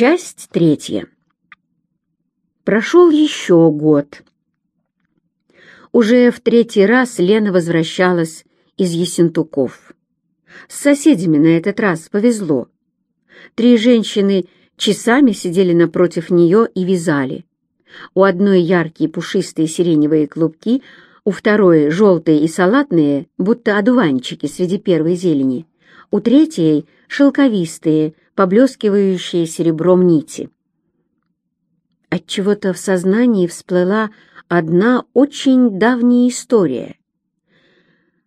Часть третья. Прошел еще год. Уже в третий раз Лена возвращалась из Ессентуков. С соседями на этот раз повезло. Три женщины часами сидели напротив нее и вязали. У одной яркие пушистые сиреневые клубки, у второй желтые и салатные, будто одуванчики среди первой зелени, у третьей шелковистые, поблескивающие серебром нити. Отчего-то в сознании всплыла одна очень давняя история.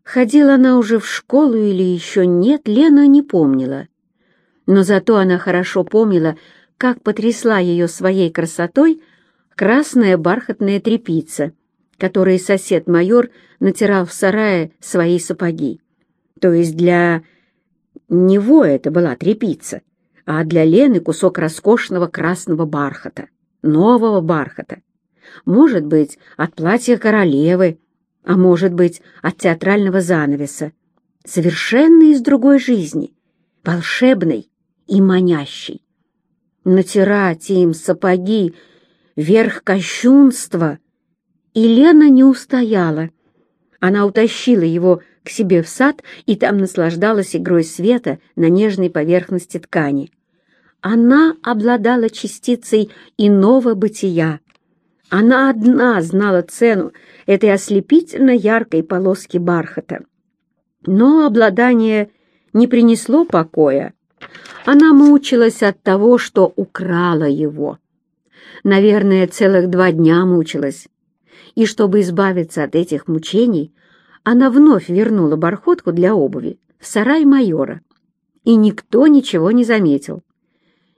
Ходила она уже в школу или еще нет, Лена не помнила. Но зато она хорошо помнила, как потрясла ее своей красотой красная бархатная тряпица, которой сосед-майор натирал в сарае свои сапоги. То есть для него это была тряпица, а для Лены кусок роскошного красного бархата нового бархата. Может быть, от платья королевы, а может быть, от театрального занавеса. Совершенно из другой жизни, волшебной и манящей. Натирать им сапоги — верх кощунства. И Лена не устояла. Она утащила его к себе в сад и там наслаждалась игрой света на нежной поверхности ткани. Она обладала частицей иного бытия. Она одна знала цену этой ослепительно яркой полоски бархата. Но обладание не принесло покоя. Она мучилась от того, что украла его. Наверное, целых два дня мучилась. И чтобы избавиться от этих мучений, она вновь вернула бархотку для обуви в сарай майора. И никто ничего не заметил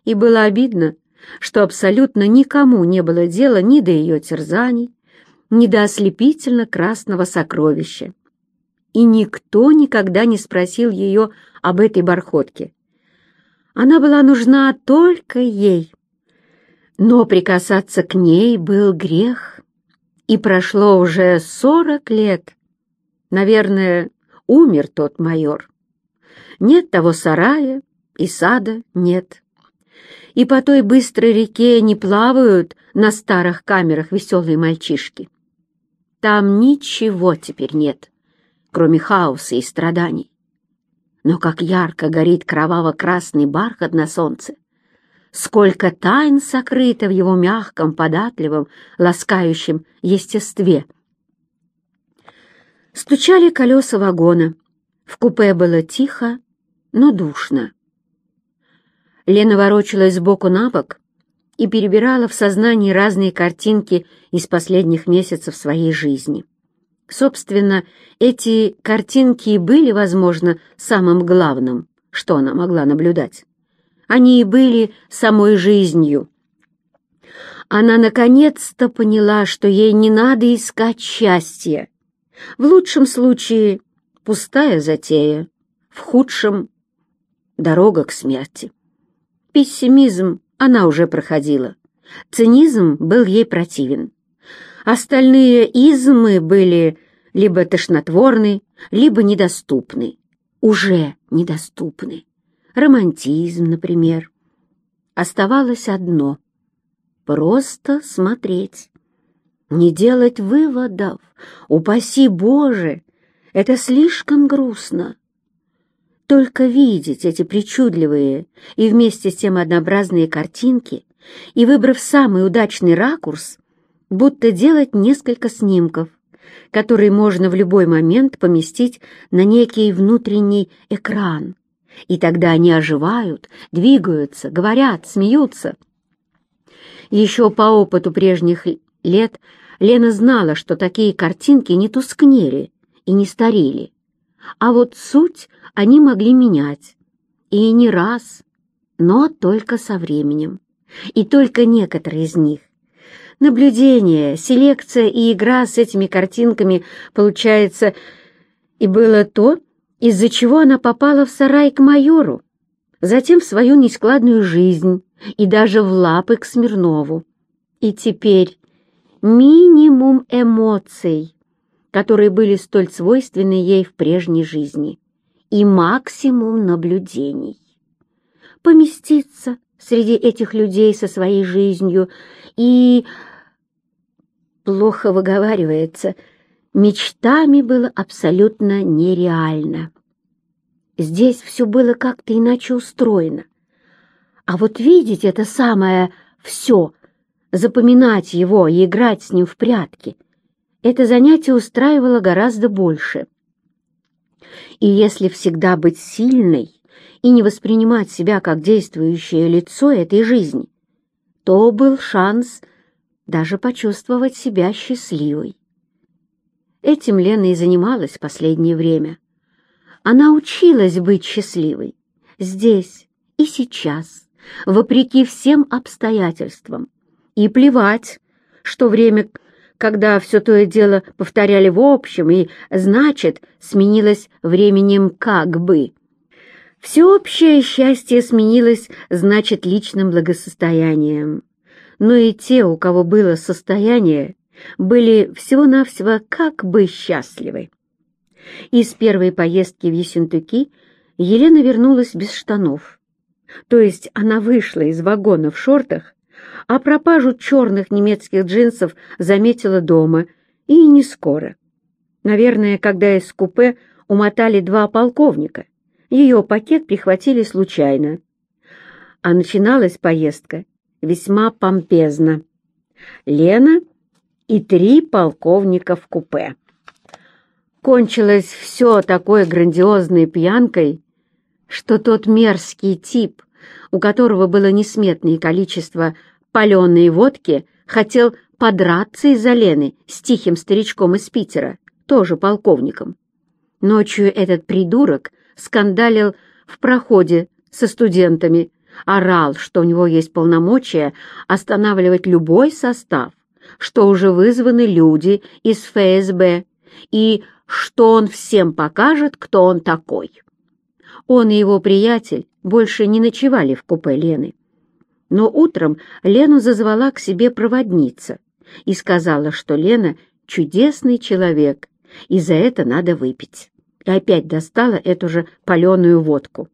и было обидно, что абсолютно никому не было дела ни до ее терзаний, ни до ослепительно красного сокровища. И никто никогда не спросил ее об этой бархотке. Она была нужна только ей. Но прикасаться к ней был грех, и прошло уже сорок лет. Наверное, умер тот майор. Нет того сарая, и сада нет и по той быстрой реке не плавают на старых камерах веселые мальчишки. Там ничего теперь нет, кроме хаоса и страданий. Но как ярко горит кроваво-красный бархат на солнце, сколько тайн сокрыто в его мягком, податливом, ласкающем естестве. Стучали колеса вагона. В купе было тихо, но душно. Лена ворочалась сбоку на бок и перебирала в сознании разные картинки из последних месяцев своей жизни. Собственно, эти картинки и были, возможно, самым главным, что она могла наблюдать. Они и были самой жизнью. Она наконец-то поняла, что ей не надо искать счастья. В лучшем случае пустая затея, в худшем — дорога к смерти. Пессимизм она уже проходила. Цинизм был ей противен. Остальные измы были либо тошнотворны, либо недоступны. Уже недоступны. Романтизм, например. Оставалось одно — просто смотреть. Не делать выводов, упаси Боже, это слишком грустно. Только видеть эти причудливые и вместе с тем однообразные картинки и, выбрав самый удачный ракурс, будто делать несколько снимков, которые можно в любой момент поместить на некий внутренний экран. И тогда они оживают, двигаются, говорят, смеются. Еще по опыту прежних лет Лена знала, что такие картинки не тускнели и не старели. А вот суть они могли менять. И не раз, но только со временем. И только некоторые из них. Наблюдение, селекция и игра с этими картинками, получается, и было то, из-за чего она попала в сарай к майору, затем в свою нескладную жизнь и даже в лапы к Смирнову. И теперь минимум эмоций, которые были столь свойственны ей в прежней жизни, и максимум наблюдений. Поместиться среди этих людей со своей жизнью и... Плохо выговаривается. Мечтами было абсолютно нереально. Здесь все было как-то иначе устроено. А вот видеть это самое «все», запоминать его и играть с ним в прятки, это занятие устраивало гораздо больше. И если всегда быть сильной и не воспринимать себя как действующее лицо этой жизни, то был шанс даже почувствовать себя счастливой. Этим Лена и занималась последнее время. Она училась быть счастливой здесь и сейчас, вопреки всем обстоятельствам. И плевать, что время, когда все то и дело повторяли в общем, и, значит, сменилось временем как бы. Всеобщее счастье сменилось, значит, личным благосостоянием. Но и те, у кого было состояние, были всего-навсего как бы счастливы. Из первой поездки в Ессентуки Елена вернулась без штанов. То есть она вышла из вагона в шортах, а пропажу черных немецких джинсов заметила дома, и не скоро. Наверное, когда из купе умотали два полковника, ее пакет прихватили случайно. А начиналась поездка весьма помпезно. Лена и три полковника в купе. Кончилось все такой грандиозной пьянкой, что тот мерзкий тип, у которого было несметное количество паленой водки, хотел подраться из-за Лены с тихим старичком из Питера, тоже полковником. Ночью этот придурок скандалил в проходе со студентами, орал, что у него есть полномочия останавливать любой состав, что уже вызваны люди из ФСБ и что он всем покажет, кто он такой. Он и его приятель больше не ночевали в купе Лены. Но утром Лену зазвала к себе проводница и сказала, что Лена чудесный человек, и за это надо выпить. И опять достала эту же паленую водку.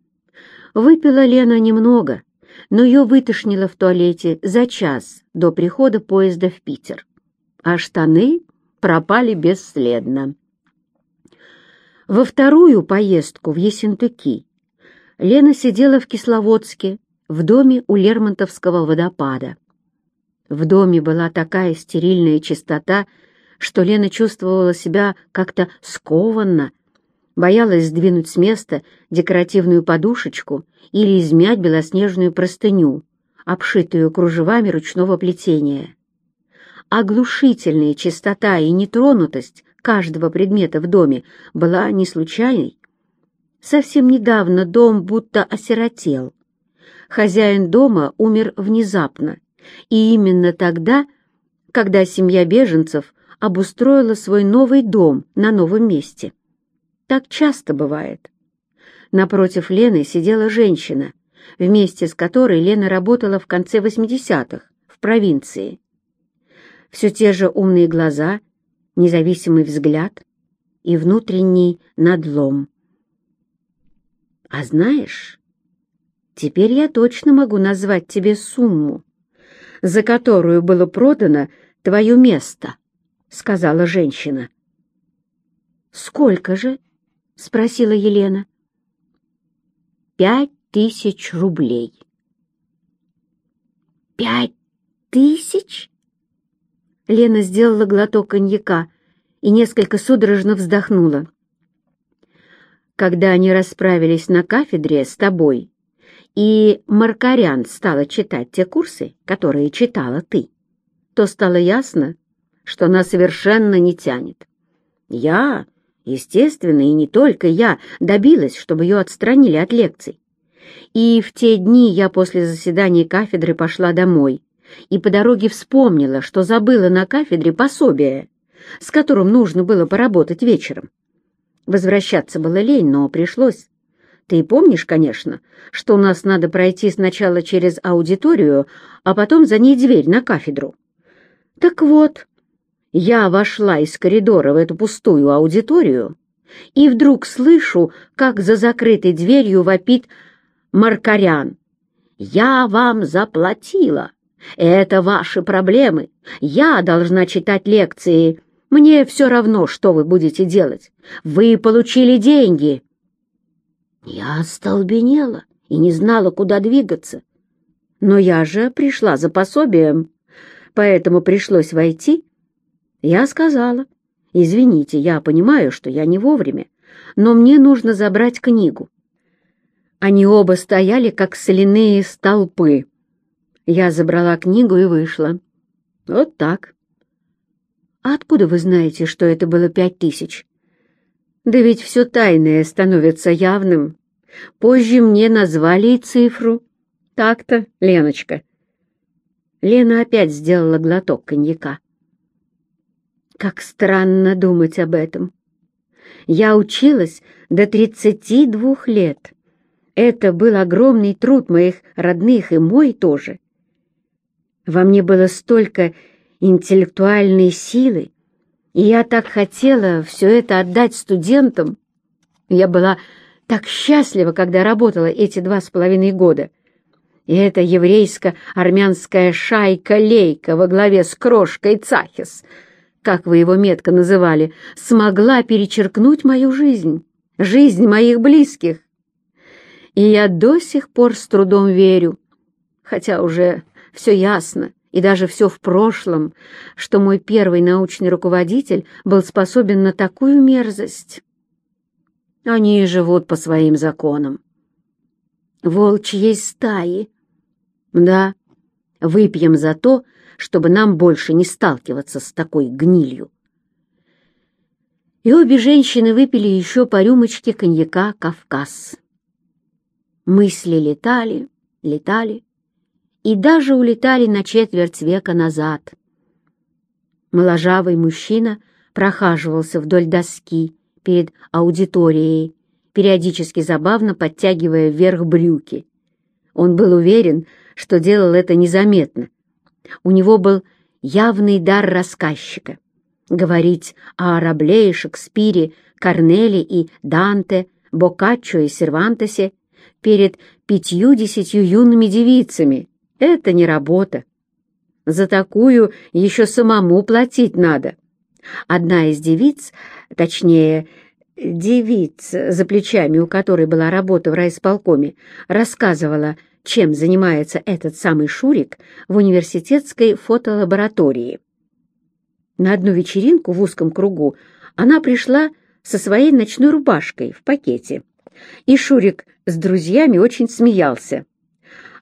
Выпила Лена немного, но ее вытошнило в туалете за час до прихода поезда в Питер. А штаны пропали бесследно. Во вторую поездку в Ессентуки Лена сидела в Кисловодске, в доме у Лермонтовского водопада. В доме была такая стерильная чистота, что Лена чувствовала себя как-то скованно, боялась сдвинуть с места декоративную подушечку или измять белоснежную простыню, обшитую кружевами ручного плетения. Оглушительная чистота и нетронутость каждого предмета в доме была не случайной. Совсем недавно дом будто осиротел. Хозяин дома умер внезапно, и именно тогда, когда семья беженцев обустроила свой новый дом на новом месте. Так часто бывает. Напротив Лены сидела женщина, вместе с которой Лена работала в конце 80-х в провинции. Все те же умные глаза независимый взгляд и внутренний надлом. «А знаешь, теперь я точно могу назвать тебе сумму, за которую было продано твое место», — сказала женщина. «Сколько же?» — спросила Елена. «Пять тысяч рублей». «Пять тысяч?» Лена сделала глоток коньяка и несколько судорожно вздохнула. Когда они расправились на кафедре с тобой, и Маркарян стала читать те курсы, которые читала ты, то стало ясно, что она совершенно не тянет. Я, естественно, и не только я, добилась, чтобы ее отстранили от лекций. И в те дни я после заседания кафедры пошла домой, и по дороге вспомнила, что забыла на кафедре пособие, с которым нужно было поработать вечером. Возвращаться было лень, но пришлось. Ты помнишь, конечно, что у нас надо пройти сначала через аудиторию, а потом за ней дверь на кафедру. Так вот, я вошла из коридора в эту пустую аудиторию и вдруг слышу, как за закрытой дверью вопит Маркарян. «Я вам заплатила. Это ваши проблемы. Я должна читать лекции. Мне все равно, что вы будете делать. Вы получили деньги». Я остолбенела и не знала, куда двигаться. Но я же пришла за пособием, поэтому пришлось войти. Я сказала, «Извините, я понимаю, что я не вовремя, но мне нужно забрать книгу». Они оба стояли, как соляные столпы. Я забрала книгу и вышла. Вот так. А откуда вы знаете, что это было пять тысяч? Да ведь все тайное становится явным. Позже мне назвали и цифру. Так-то, Леночка. Лена опять сделала глоток коньяка. Как странно думать об этом. Я училась до тридцати двух лет. Это был огромный труд моих родных и мой тоже. Во мне было столько интеллектуальной силы, и я так хотела все это отдать студентам. Я была так счастлива, когда работала эти два с половиной года. И эта еврейско-армянская шайка-лейка во главе с крошкой Цахис, как вы его метко называли, смогла перечеркнуть мою жизнь, жизнь моих близких. И я до сих пор с трудом верю, хотя уже все ясно и даже все в прошлом, что мой первый научный руководитель был способен на такую мерзость. Они живут по своим законам. Волчьей стаи. Да, выпьем за то, чтобы нам больше не сталкиваться с такой гнилью. И обе женщины выпили еще по рюмочке коньяка «Кавказ». Мысли летали, летали и даже улетали на четверть века назад. Моложавый мужчина прохаживался вдоль доски перед аудиторией, периодически забавно подтягивая вверх брюки. Он был уверен, что делал это незаметно. У него был явный дар рассказчика. Говорить о Рабле и Шекспире, Корнеле и Данте, Боккаччо и Сервантесе перед пятью-десятью юными девицами. Это не работа. За такую еще самому платить надо. Одна из девиц, точнее, девиц, за плечами у которой была работа в райисполкоме, рассказывала, чем занимается этот самый Шурик в университетской фотолаборатории. На одну вечеринку в узком кругу она пришла со своей ночной рубашкой в пакете, и Шурик с друзьями очень смеялся.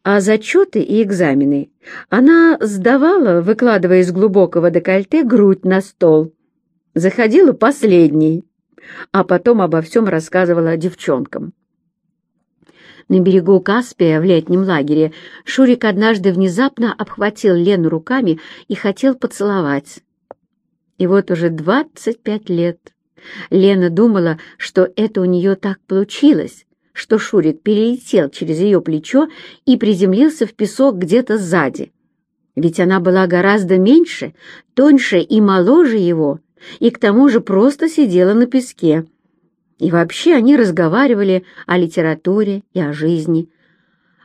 А зачеты и экзамены она сдавала, выкладывая из глубокого декольте грудь на стол. Заходила последней, а потом обо всем рассказывала девчонкам. На берегу Каспия в летнем лагере Шурик однажды внезапно обхватил Лену руками и хотел поцеловать. И вот уже двадцать пять лет Лена думала, что это у нее так получилось, что Шурик перелетел через ее плечо и приземлился в песок где-то сзади. Ведь она была гораздо меньше, тоньше и моложе его, и к тому же просто сидела на песке. И вообще они разговаривали о литературе и о жизни.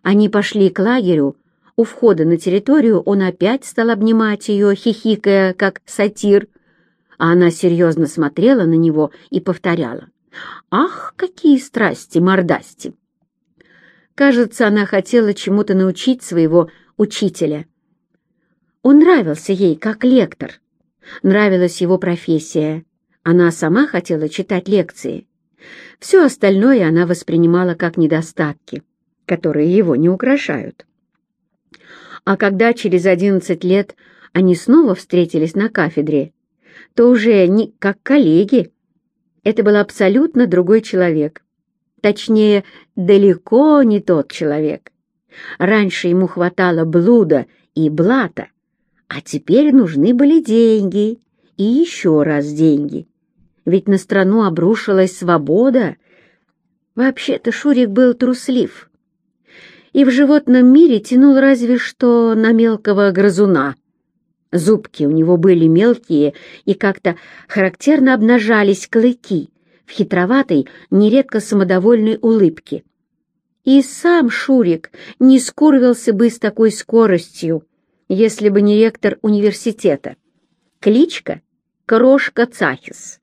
Они пошли к лагерю, у входа на территорию он опять стал обнимать ее, хихикая, как сатир, а она серьезно смотрела на него и повторяла. Ах, какие страсти, мордасти! Кажется, она хотела чему-то научить своего учителя. Он нравился ей как лектор. Нравилась его профессия. Она сама хотела читать лекции. Все остальное она воспринимала как недостатки, которые его не украшают. А когда через одиннадцать лет они снова встретились на кафедре, то уже не как коллеги, это был абсолютно другой человек. Точнее, далеко не тот человек. Раньше ему хватало блуда и блата, а теперь нужны были деньги и еще раз деньги. Ведь на страну обрушилась свобода. Вообще-то Шурик был труслив. И в животном мире тянул разве что на мелкого грызуна. Зубки у него были мелкие и как-то характерно обнажались клыки в хитроватой, нередко самодовольной улыбке. И сам Шурик не скурвился бы с такой скоростью, если бы не ректор университета. Кличка — Крошка Цахис.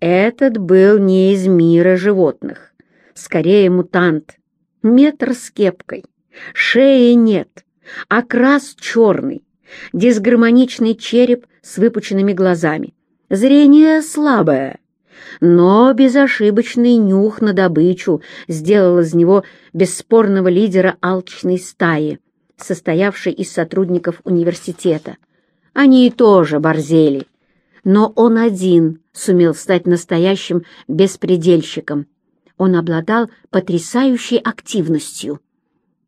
Этот был не из мира животных, скорее мутант, метр с кепкой, шеи нет, окрас черный, дисгармоничный череп с выпученными глазами, зрение слабое, но безошибочный нюх на добычу сделал из него бесспорного лидера алчной стаи, состоявшей из сотрудников университета. Они и тоже борзели, но он один сумел стать настоящим беспредельщиком. Он обладал потрясающей активностью.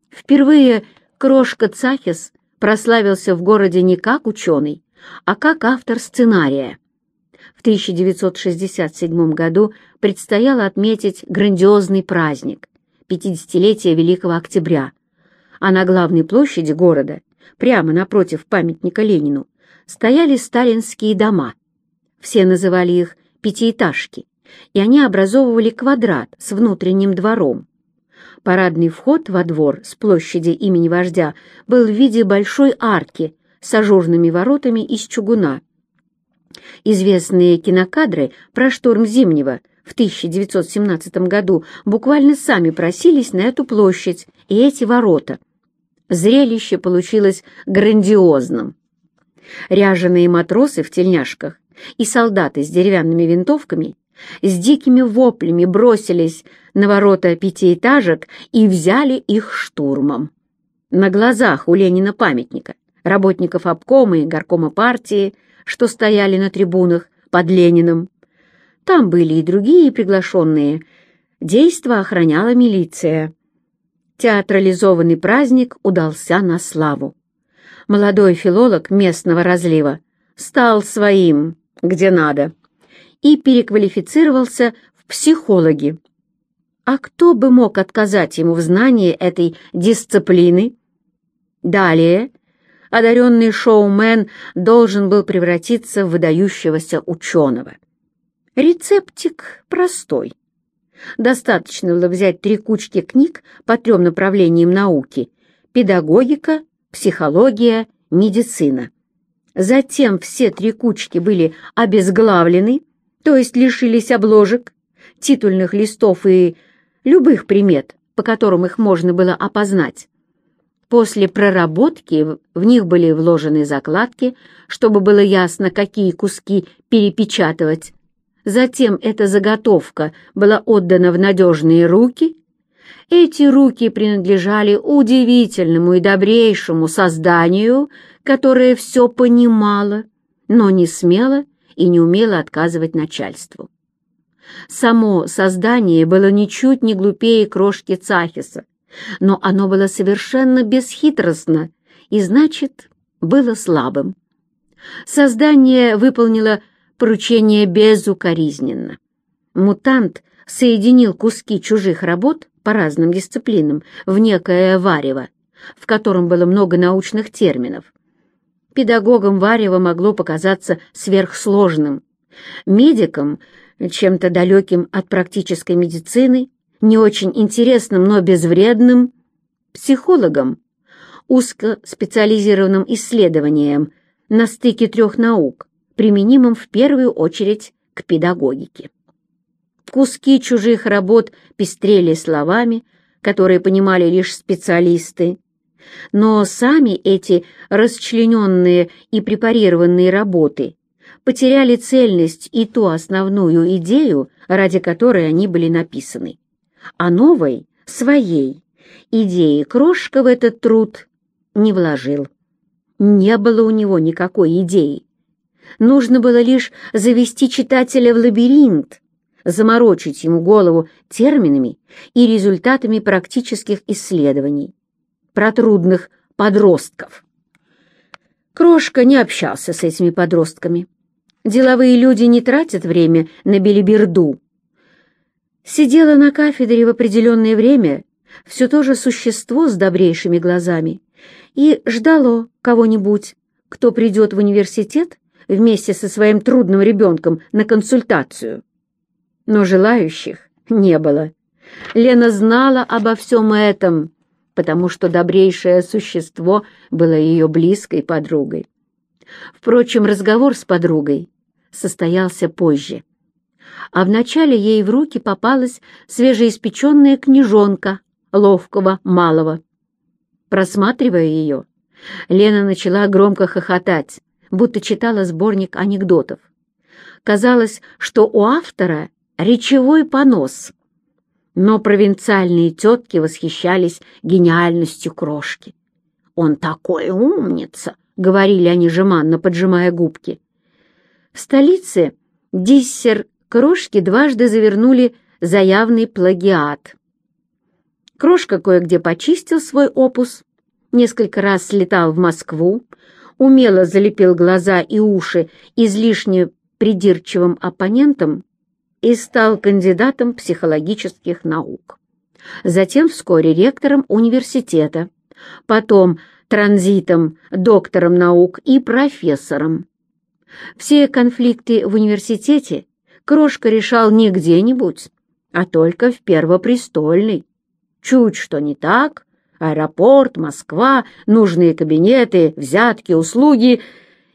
Впервые Крошка Цахис прославился в городе не как ученый, а как автор сценария. В 1967 году предстояло отметить грандиозный праздник – 50-летие Великого Октября, а на главной площади города, прямо напротив памятника Ленину, стояли сталинские дома – все называли их пятиэтажки, и они образовывали квадрат с внутренним двором. Парадный вход во двор с площади имени вождя был в виде большой арки с ажурными воротами из чугуна. Известные кинокадры про штурм Зимнего в 1917 году буквально сами просились на эту площадь и эти ворота. Зрелище получилось грандиозным. Ряженые матросы в тельняшках и солдаты с деревянными винтовками с дикими воплями бросились на ворота пятиэтажек и взяли их штурмом. На глазах у Ленина памятника, работников обкома и горкома партии, что стояли на трибунах под Лениным. Там были и другие приглашенные. Действо охраняла милиция. Театрализованный праздник удался на славу. Молодой филолог местного разлива стал своим где надо, и переквалифицировался в психологи. А кто бы мог отказать ему в знании этой дисциплины? Далее одаренный шоумен должен был превратиться в выдающегося ученого. Рецептик простой. Достаточно было взять три кучки книг по трем направлениям науки – педагогика, психология, медицина. Затем все три кучки были обезглавлены, то есть лишились обложек, титульных листов и любых примет, по которым их можно было опознать. После проработки в них были вложены закладки, чтобы было ясно, какие куски перепечатывать. Затем эта заготовка была отдана в надежные руки. Эти руки принадлежали удивительному и добрейшему созданию — которая все понимала, но не смела и не умела отказывать начальству. Само создание было ничуть не глупее крошки Цахиса, но оно было совершенно бесхитростно и, значит, было слабым. Создание выполнило поручение безукоризненно. Мутант соединил куски чужих работ по разным дисциплинам в некое варево, в котором было много научных терминов, Педагогам варево могло показаться сверхсложным, медикам — чем-то далеким от практической медицины, не очень интересным, но безвредным, психологам — узкоспециализированным исследованием на стыке трех наук, применимым в первую очередь к педагогике. Куски чужих работ пестрели словами, которые понимали лишь специалисты, но сами эти расчлененные и препарированные работы потеряли цельность и ту основную идею, ради которой они были написаны. А новой, своей, идеи Крошка в этот труд не вложил. Не было у него никакой идеи. Нужно было лишь завести читателя в лабиринт, заморочить ему голову терминами и результатами практических исследований про трудных подростков. Крошка не общался с этими подростками. Деловые люди не тратят время на белиберду. Сидела на кафедре в определенное время все то же существо с добрейшими глазами и ждало кого-нибудь, кто придет в университет вместе со своим трудным ребенком на консультацию. Но желающих не было. Лена знала обо всем этом, потому что добрейшее существо было ее близкой подругой. Впрочем, разговор с подругой состоялся позже. А вначале ей в руки попалась свежеиспеченная книжонка ловкого малого. Просматривая ее, Лена начала громко хохотать, будто читала сборник анекдотов. Казалось, что у автора речевой понос. Но провинциальные тетки восхищались гениальностью крошки. «Он такой умница!» — говорили они жеманно, поджимая губки. В столице диссер крошки дважды завернули за явный плагиат. Крошка кое-где почистил свой опус, несколько раз слетал в Москву, умело залепил глаза и уши излишне придирчивым оппонентам и стал кандидатом психологических наук. Затем вскоре ректором университета, потом транзитом, доктором наук и профессором. Все конфликты в университете Крошка решал не где-нибудь, а только в Первопрестольной. Чуть что не так, аэропорт, Москва, нужные кабинеты, взятки, услуги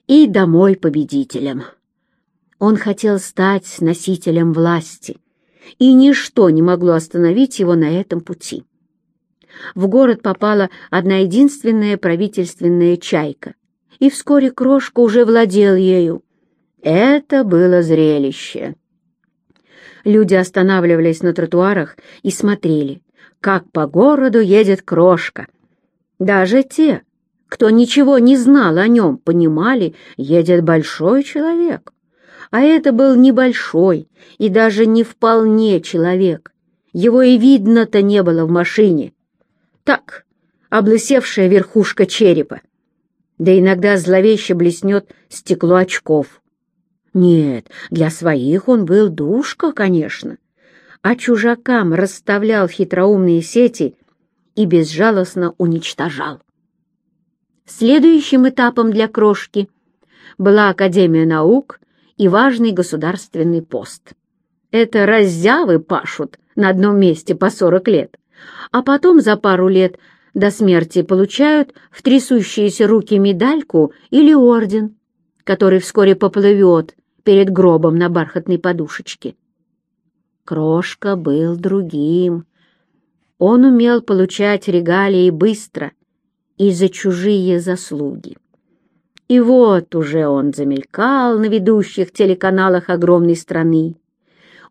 и домой победителем. Он хотел стать носителем власти, и ничто не могло остановить его на этом пути. В город попала одна единственная правительственная чайка, и вскоре Крошка уже владел ею. Это было зрелище. Люди останавливались на тротуарах и смотрели, как по городу едет крошка. Даже те, кто ничего не знал о нем, понимали, едет большой человек. А это был небольшой и даже не вполне человек. Его и видно-то не было в машине. Так, облысевшая верхушка черепа. Да иногда зловеще блеснет стекло очков. Нет, для своих он был душка, конечно, а чужакам расставлял хитроумные сети и безжалостно уничтожал. Следующим этапом для крошки была Академия наук и важный государственный пост. Это раззявы пашут на одном месте по сорок лет, а потом за пару лет до смерти получают в трясущиеся руки медальку или орден, который вскоре поплывет перед гробом на бархатной подушечке. Крошка был другим. Он умел получать регалии быстро и за чужие заслуги. И вот уже он замелькал на ведущих телеканалах огромной страны.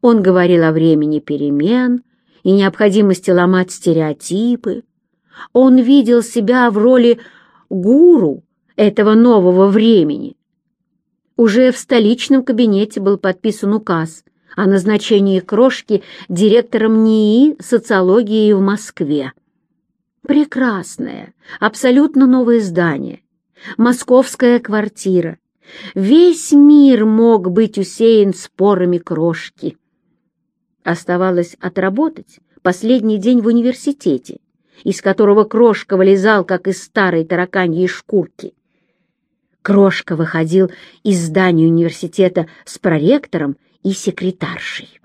Он говорил о времени перемен и необходимости ломать стереотипы. Он видел себя в роли гуру этого нового времени, уже в столичном кабинете был подписан указ о назначении Крошки директором НИИ социологии в Москве. Прекрасное, абсолютно новое здание, московская квартира. Весь мир мог быть усеян спорами Крошки. Оставалось отработать последний день в университете, из которого Крошка вылезал, как из старой тараканьей шкурки. Крошка выходил из здания университета с проректором и секретаршей.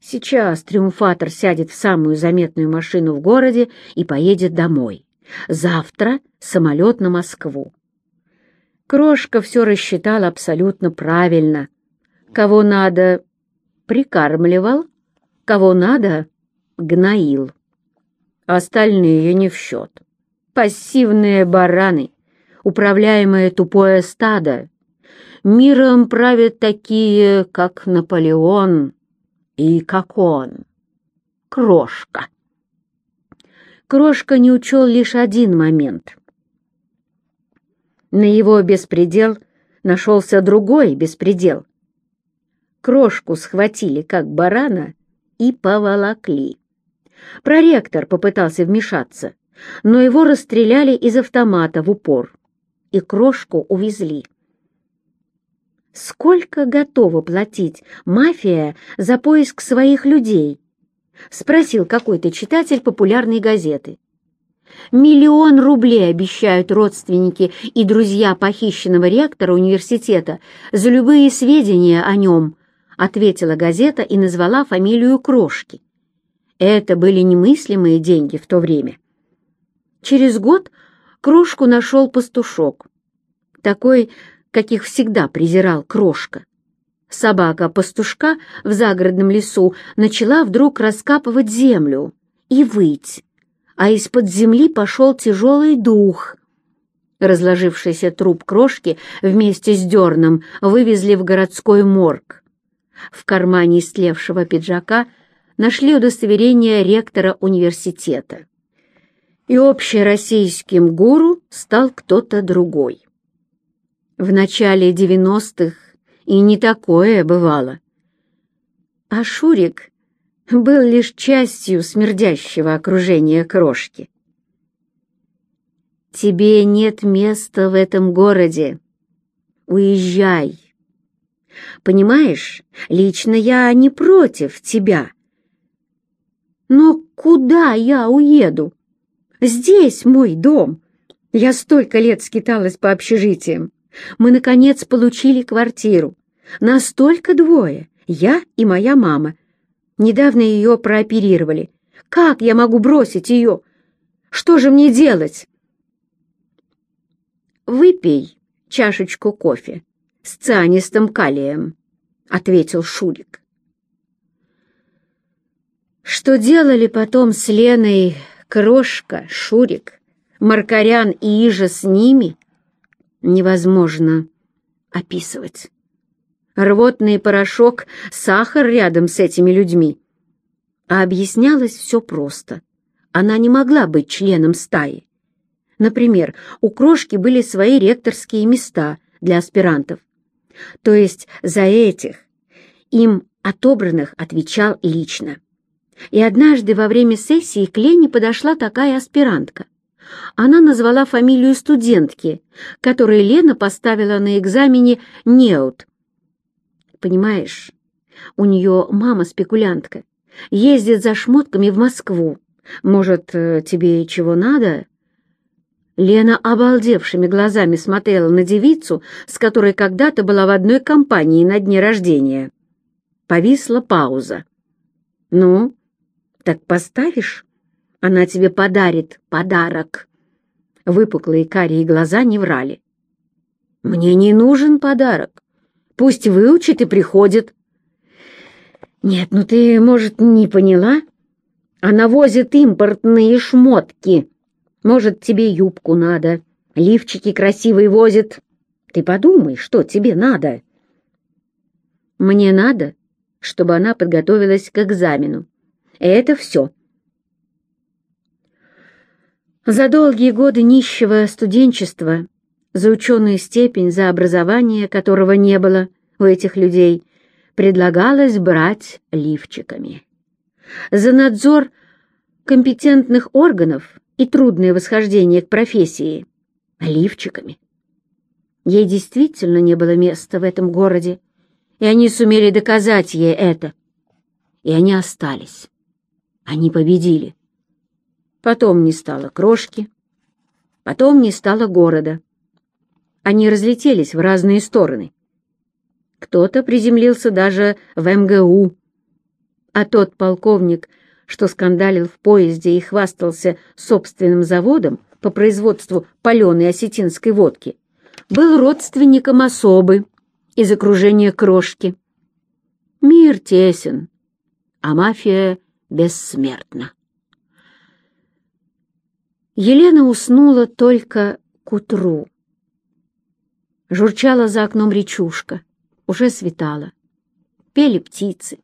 Сейчас триумфатор сядет в самую заметную машину в городе и поедет домой. Завтра самолет на Москву. Крошка все рассчитал абсолютно правильно. Кого надо — прикармливал, кого надо — гноил. Остальные не в счет. Пассивные бараны — управляемое тупое стадо. Миром правят такие, как Наполеон и как он. Крошка. Крошка не учел лишь один момент. На его беспредел нашелся другой беспредел. Крошку схватили, как барана, и поволокли. Проректор попытался вмешаться, но его расстреляли из автомата в упор и крошку увезли. «Сколько готова платить мафия за поиск своих людей?» — спросил какой-то читатель популярной газеты. «Миллион рублей обещают родственники и друзья похищенного ректора университета за любые сведения о нем», — ответила газета и назвала фамилию Крошки. Это были немыслимые деньги в то время. Через год крошку нашел пастушок, такой, каких всегда презирал крошка. Собака пастушка в загородном лесу начала вдруг раскапывать землю и выть, а из-под земли пошел тяжелый дух. Разложившийся труп крошки вместе с дерном вывезли в городской морг. В кармане истлевшего пиджака нашли удостоверение ректора университета. И общероссийским гуру стал кто-то другой. В начале девяностых и не такое бывало. А Шурик был лишь частью смердящего окружения крошки. «Тебе нет места в этом городе. Уезжай. Понимаешь, лично я не против тебя. Но куда я уеду? Здесь мой дом. Я столько лет скиталась по общежитиям. Мы, наконец, получили квартиру. Нас только двое, я и моя мама. Недавно ее прооперировали. Как я могу бросить ее? Что же мне делать? «Выпей чашечку кофе с цианистым калием», — ответил Шурик. Что делали потом с Леной Крошка, Шурик, Маркарян и Ижа с ними, невозможно описывать. Рвотный порошок, сахар рядом с этими людьми. А объяснялось все просто. Она не могла быть членом стаи. Например, у Крошки были свои ректорские места для аспирантов. То есть за этих, им отобранных, отвечал лично. И однажды во время сессии к Лене подошла такая аспирантка. Она назвала фамилию студентки, которой Лена поставила на экзамене «Неут». Понимаешь, у нее мама спекулянтка, ездит за шмотками в Москву. Может, э, тебе чего надо?» Лена обалдевшими глазами смотрела на девицу, с которой когда-то была в одной компании на дне рождения. Повисла пауза. «Ну, так поставишь? Она тебе подарит подарок. Выпуклые карие глаза не врали. Мне не нужен подарок. Пусть выучит и приходит. Нет, ну ты, может, не поняла? Она возит импортные шмотки. Может, тебе юбку надо, лифчики красивые возит. Ты подумай, что тебе надо. Мне надо, чтобы она подготовилась к экзамену. Это все. За долгие годы нищего студенчества, за ученую степень, за образование, которого не было у этих людей, предлагалось брать лифчиками. За надзор компетентных органов и трудное восхождение к профессии лифчиками. Ей действительно не было места в этом городе, и они сумели доказать ей это. И они остались. Они победили. Потом не стало крошки, потом не стало города. Они разлетелись в разные стороны. Кто-то приземлился даже в МГУ, а тот полковник, что скандалил в поезде и хвастался собственным заводом по производству паленой осетинской водки, был родственником особы из окружения крошки. Мир тесен, а мафия бессмертна. Елена уснула только к утру. Журчала за окном речушка, уже светало. Пели птицы.